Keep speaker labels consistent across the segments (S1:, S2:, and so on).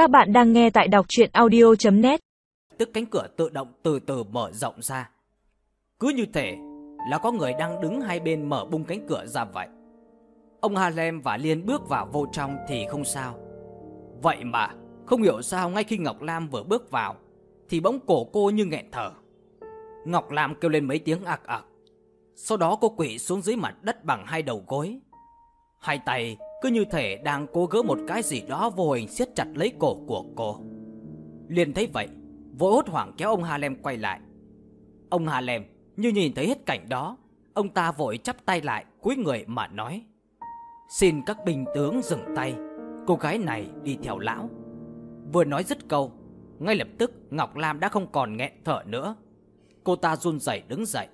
S1: Các bạn đang nghe tại đọc chuyện audio.net
S2: Tức cánh cửa tự động từ từ mở rộng ra. Cứ như thể là có người đang đứng hai bên mở bung cánh cửa ra vậy. Ông Harlem và Liên bước vào vô trong thì không sao. Vậy mà, không hiểu sao ngay khi Ngọc Lam vừa bước vào, thì bỗng cổ cô như nghẹn thở. Ngọc Lam kêu lên mấy tiếng ạc ạc. Sau đó cô quỵ xuống dưới mặt đất bằng hai đầu gối. Hai tay cứ như thể đang cố gỡ một cái gì đó vô hình siết chặt lấy cổ của cô. liền thấy vậy, vội hốt hoảng kéo ông Hà Lem quay lại. Ông Hà Lem như nhìn thấy hết cảnh đó, ông ta vội chắp tay lại cúi người mà nói: "Xin các binh tướng dừng tay, cô gái này đi theo lão." Vừa nói dứt câu, ngay lập tức Ngọc Lam đã không còn nghẹn thở nữa. Cô ta run rẩy đứng dậy.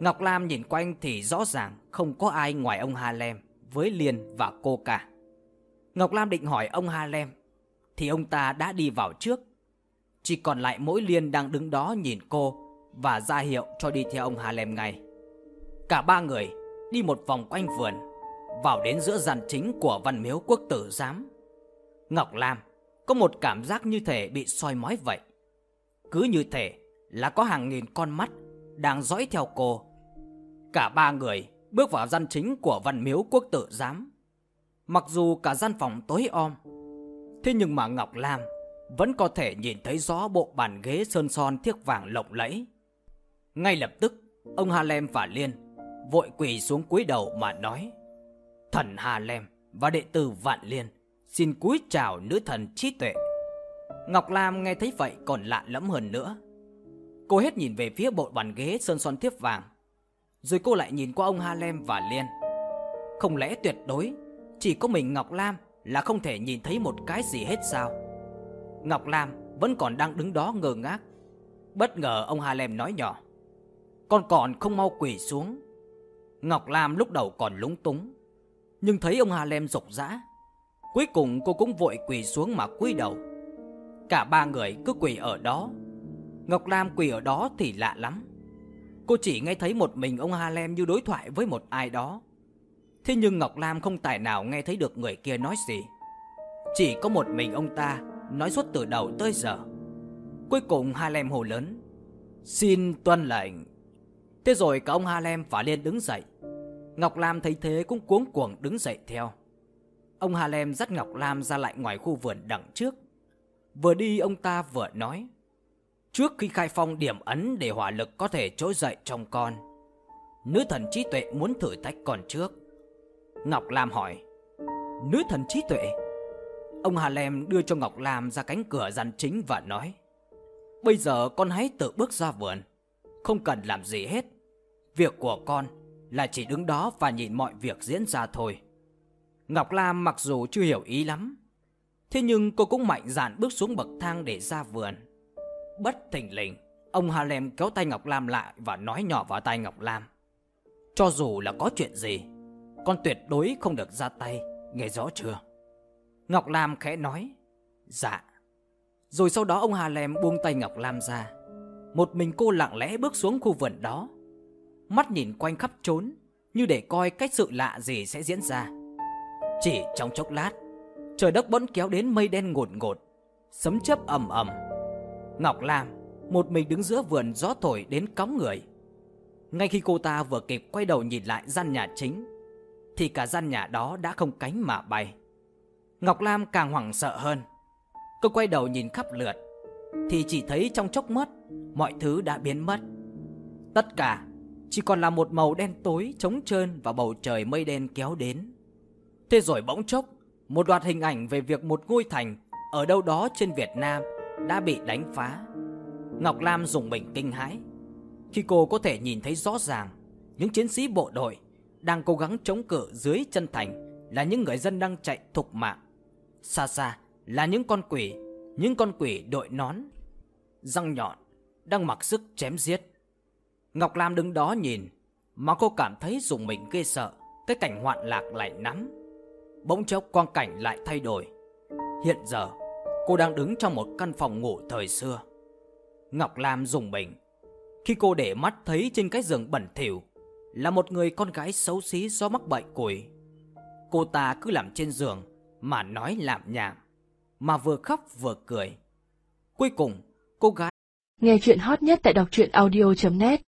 S2: Ngọc Lam nhìn quanh thì rõ ràng không có ai ngoài ông Hà Lem với Liên và cô cả. Ngọc Lam định hỏi ông Harlem thì ông ta đã đi vào trước. Chỉ còn lại mỗi Liên đang đứng đó nhìn cô và ra hiệu cho đi theo ông Harlem ngay. Cả ba người đi một vòng quanh vườn, vào đến giữa dàn chính của văn miếu quốc tử giám. Ngọc Lam có một cảm giác như thể bị soi mói vậy. Cứ như thể là có hàng nghìn con mắt đang dõi theo cô. Cả ba người bước vào gian chính của văn miếu quốc tử giám. Mặc dù cả gian phòng tối om, thế nhưng mà Ngọc Lam vẫn có thể nhìn thấy rõ bộ bàn ghế sơn son thiếc vàng lộng lẫy. Ngay lập tức, ông Hà Lem và Liên vội quỳ xuống cúi đầu mà nói: "Thần Hà Lem và đệ tử Vạn Liên xin cúi chào nữ thần trí tuệ." Ngọc Lam nghe thấy vậy còn lạ lẫm hơn nữa. Cô hết nhìn về phía bộ bàn ghế sơn son thiếp vàng rồi cô lại nhìn qua ông Harlem và Liên Không lẽ tuyệt đối, Chỉ có mình Ngọc Lam Là không thể nhìn thấy một cái gì hết sao? Ngọc Lam vẫn còn đang đứng đó ngơ ngác. Bất ngờ ông Harlem nói nhỏ, Con còn không mau quỳ xuống. Ngọc Lam lúc đầu còn lúng túng, Nhưng thấy ông Harlem rục rã. Cuối cùng cô cũng vội quỳ xuống mà cúi đầu. Cả ba người cứ quỳ ở đó. Ngọc Lam quỳ ở đó thì lạ lắm. Cô chỉ nghe thấy một mình ông Harlem như đối thoại với một ai đó. Thế nhưng Ngọc Lam không tài nào nghe thấy được người kia nói gì. Chỉ có một mình ông ta nói suốt từ đầu tới giờ. Cuối cùng Harlem hồ lớn. Xin tuân lệnh. Thế rồi cả ông Harlem và Liên đứng dậy. Ngọc Lam thấy thế cũng cuống cuồng đứng dậy theo. Ông Harlem dắt Ngọc Lam ra lại ngoài khu vườn đằng trước. Vừa đi ông ta vừa nói. Trước khi khai phong điểm ấn để hỏa lực có thể trỗi dậy trong con. Nữ thần trí tuệ muốn thử thách con trước. Ngọc Lam hỏi, Nữ thần trí tuệ? Ông Hà Lem đưa cho Ngọc Lam ra cánh cửa gian chính và nói, Bây giờ con hãy tự bước ra vườn, Không cần làm gì hết. Việc của con là chỉ đứng đó và nhìn mọi việc diễn ra thôi. Ngọc Lam mặc dù chưa hiểu ý lắm, Thế nhưng cô cũng mạnh dạn bước xuống bậc thang để ra vườn. Bất thình lình, ông Harlem kéo tay Ngọc Lam lại và nói nhỏ vào tai Ngọc Lam. Cho dù là có chuyện gì, con tuyệt đối không được ra tay, nghe rõ chưa? Ngọc Lam khẽ nói, dạ. Rồi sau đó ông Harlem buông tay Ngọc Lam ra. Một mình cô lặng lẽ bước xuống khu vườn đó. Mắt nhìn quanh khắp trốn, như để coi cách sự lạ gì sẽ diễn ra. Chỉ trong chốc lát, trời đất bỗng kéo đến mây đen ngột ngột, sấm chớp ầm ầm Ngọc Lam một mình đứng giữa vườn gió thổi đến cóng người. Ngay khi cô ta vừa kịp quay đầu nhìn lại gian nhà chính, thì cả gian nhà đó đã không cánh mà bay. Ngọc Lam càng hoảng sợ hơn. Cô quay đầu nhìn khắp lượt, thì chỉ thấy trong chốc mắt mọi thứ đã biến mất. Tất cả chỉ còn là một màu đen tối trống trơn và bầu trời mây đen kéo đến. Thế rồi bỗng chốc, một loạt hình ảnh về việc một ngôi thành ở đâu đó trên Việt Nam đã bị đánh phá. Ngọc Lam dùng mình kinh hãi khi cô có thể nhìn thấy rõ ràng những chiến sĩ bộ đội đang cố gắng chống cự dưới chân thành là những người dân đang chạy thục mạng. Xa xa là những con quỷ, những con quỷ đội nón, răng nhọn đang mặc sức chém giết. Ngọc Lam đứng đó nhìn mà cô cảm thấy dùng mình ghê sợ, cái cảnh hoạn lạc lại nắm. Bỗng chốc quang cảnh lại thay đổi. Hiện giờ Cô đang đứng trong một căn phòng ngủ thời xưa. Ngọc Lam dùng mình khi cô để mắt thấy trên cái giường bẩn thỉu là một người con gái xấu xí do mắc bệnh cùi. Cô ta cứ nằm trên giường mà nói làm nhảm. mà vừa khóc vừa cười. Cuối cùng, cô gái
S3: Nghe chuyện hot nhất tại đọc truyện audio.net